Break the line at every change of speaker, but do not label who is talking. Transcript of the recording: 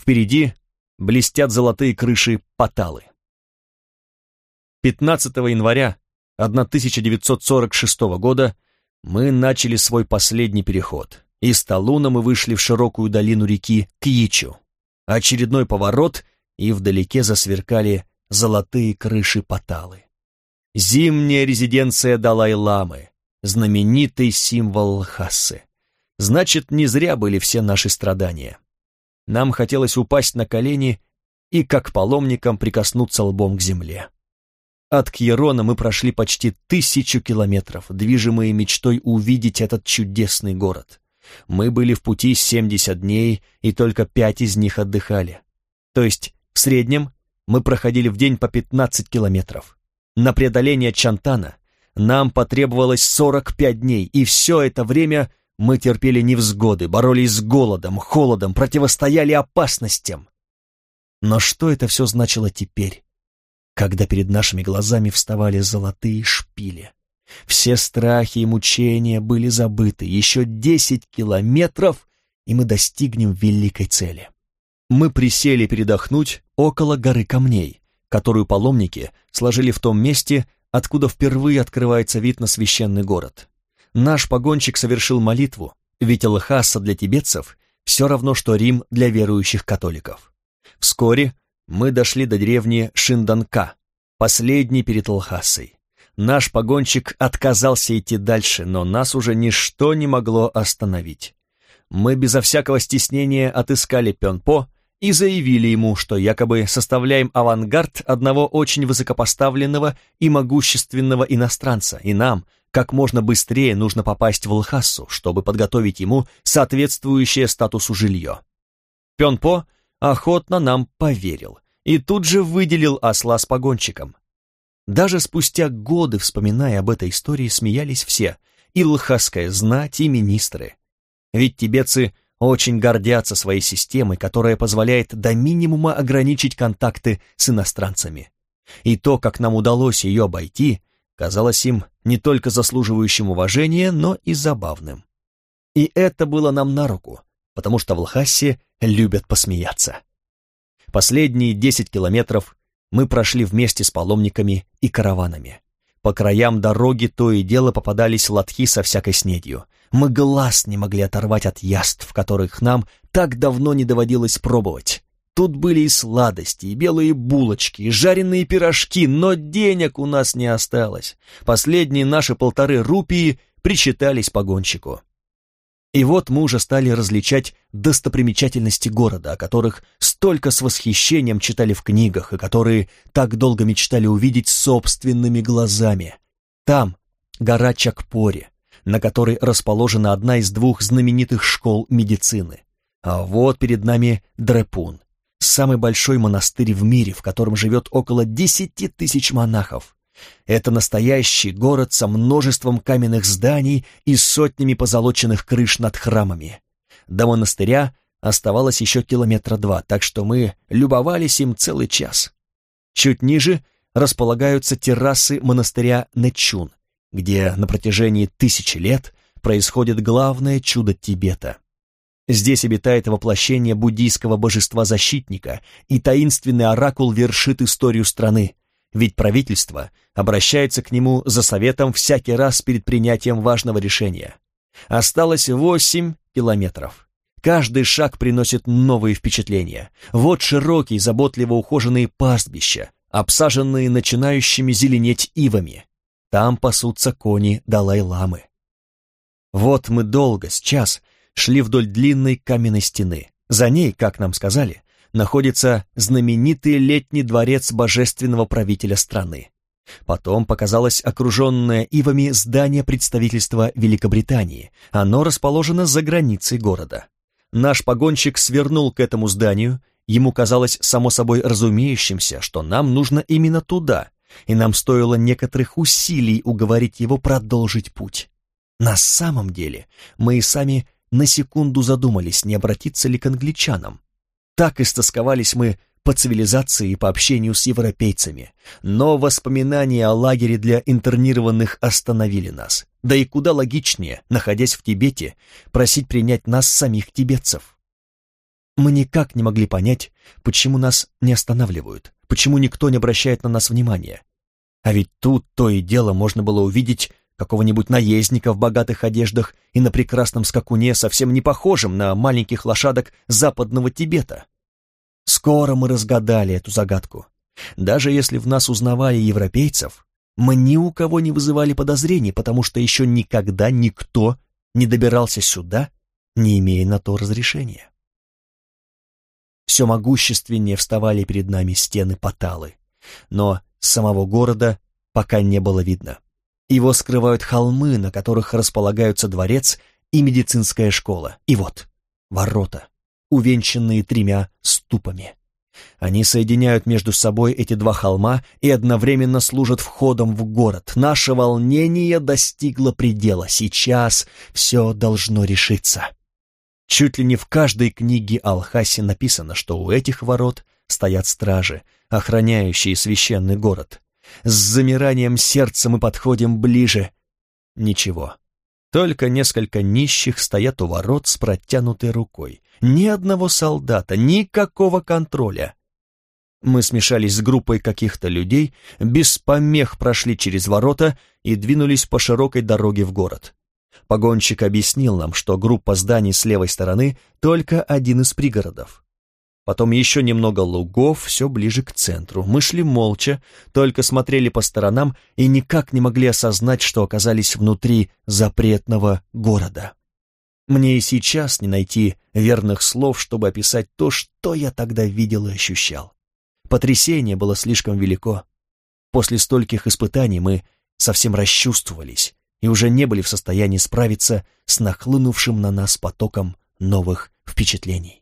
Впереди блестят золотые крыши Паталы. 15 января 1946 года мы начали свой последний переход. Из Талуна мы вышли в широкую долину реки Кьичу. Очередной поворот, и вдалеке засверкали золотые крыши Паталы. Зимняя резиденция Далай-ламы, знаменитый символ Лхасы. Значит, не зря были все наши страдания. Нам хотелось упасть на колени и, как паломникам, прикоснуться лбом к земле. От Кьерона мы прошли почти тысячу километров, движимые мечтой увидеть этот чудесный город. Мы были в пути 70 дней, и только пять из них отдыхали. То есть, в среднем, мы проходили в день по 15 километров. На преодоление Чантана нам потребовалось 45 дней, и все это время мы терпели невзгоды, боролись с голодом, холодом, противостояли опасностям. Но что это все значило теперь, когда перед нашими глазами вставали золотые шпили? Все страхи и мучения были забыты. Еще десять километров, и мы достигнем великой цели. Мы присели передохнуть около горы камней, которую паломники сложили в том месте, откуда впервые открывается вид на священный город. Наш погонщик совершил молитву, ведь Лхаса для тибетцев все равно, что Рим для верующих католиков. Вскоре мы дошли до деревни Шинданка, последней перед Лхасой. Наш погонщик отказался идти дальше, но нас уже ничто не могло остановить. Мы безо всякого стеснения отыскали Пенпо и заявили ему, что якобы составляем авангард одного очень высокопоставленного и могущественного иностранца, и нам как можно быстрее нужно попасть в Лхассу, чтобы подготовить ему соответствующее статусу жилье. Пенпо охотно нам поверил и тут же выделил осла с погонщиком. Даже спустя годы, вспоминая об этой истории, смеялись все, и лхасская знать, и министры. Ведь тибетцы очень гордятся своей системой, которая позволяет до минимума ограничить контакты с иностранцами. И то, как нам удалось ее обойти, казалось им не только заслуживающим уважения, но и забавным. И это было нам на руку, потому что в Лхасе любят посмеяться. Последние десять километров мы прошли вместе с паломниками и караванами. По краям дороги то и дело попадались лотки со всякой снедью. Мы глаз не могли оторвать от яств, которых нам так давно не доводилось пробовать. Тут были и сладости, и белые булочки, и жареные пирожки, но денег у нас не осталось. Последние наши полторы рупии причитались погонщику. И вот мы уже стали различать достопримечательности города, о которых столько с восхищением читали в книгах и которые так долго мечтали увидеть собственными глазами. Там гора Чакпори, на которой расположена одна из двух знаменитых школ медицины. А вот перед нами Дрепун, самый большой монастырь в мире, в котором живет около десяти тысяч монахов. Это настоящий город со множеством каменных зданий и сотнями позолоченных крыш над храмами. До монастыря оставалось еще километра два, так что мы любовались им целый час. Чуть ниже располагаются террасы монастыря Нечун, где на протяжении тысячи лет происходит главное чудо Тибета. Здесь обитает воплощение буддийского божества-защитника, и таинственный оракул вершит историю страны, ведь правительство обращается к нему за советом всякий раз перед принятием важного решения. Осталось восемь километров. Каждый шаг приносит новые впечатления. Вот широкие, заботливо ухоженные пастбища, обсаженные начинающими зеленеть ивами. Там пасутся кони Далай-ламы. Вот мы долго, с час, шли вдоль длинной каменной стены. За ней, как нам сказали, находится знаменитый летний дворец божественного правителя страны. Потом показалось окруженное ивами здание представительства Великобритании. Оно расположено за границей города. Наш погонщик свернул к этому зданию, ему казалось само собой разумеющимся, что нам нужно именно туда, и нам стоило некоторых усилий уговорить его продолжить путь. На самом деле мы и сами на секунду задумались, не обратиться ли к англичанам. Так истосковались мы по цивилизации и по общению с европейцами, но воспоминания о лагере для интернированных остановили нас. Да и куда логичнее, находясь в Тибете, просить принять нас самих тибетцев. Мы никак не могли понять, почему нас не останавливают, почему никто не обращает на нас внимания. А ведь тут то и дело можно было увидеть какого-нибудь наездника в богатых одеждах и на прекрасном скакуне, совсем не похожем на маленьких лошадок западного Тибета. Скоро мы разгадали эту загадку. Даже если в нас узнавали европейцев, мы ни у кого не вызывали подозрений, потому что еще никогда никто не добирался сюда, не имея на то разрешения. Все могущественнее вставали перед нами стены Паталы, но самого города пока не было видно. Его скрывают холмы, на которых располагаются дворец и медицинская школа. И вот, ворота, увенчанные тремя ступами. Они соединяют между собой эти два холма и одновременно служат входом в город. Наше волнение достигло предела. Сейчас все должно решиться. Чуть ли не в каждой книге Алхаси написано, что у этих ворот стоят стражи, охраняющие священный город. С замиранием сердца мы подходим ближе. Ничего. Только несколько нищих стоят у ворот с протянутой рукой. Ни одного солдата, никакого контроля. Мы смешались с группой каких-то людей, без помех прошли через ворота и двинулись по широкой дороге в город. Погонщик объяснил нам, что группа зданий с левой стороны только один из пригородов. Потом еще немного лугов, все ближе к центру. Мы шли молча, только смотрели по сторонам и никак не могли осознать, что оказались внутри запретного города. Мне и сейчас не найти верных слов, чтобы описать то, что я тогда видел и ощущал. Потрясение было слишком велико. После стольких испытаний мы совсем расчувствовались и уже не были в состоянии справиться с нахлынувшим на нас потоком новых впечатлений.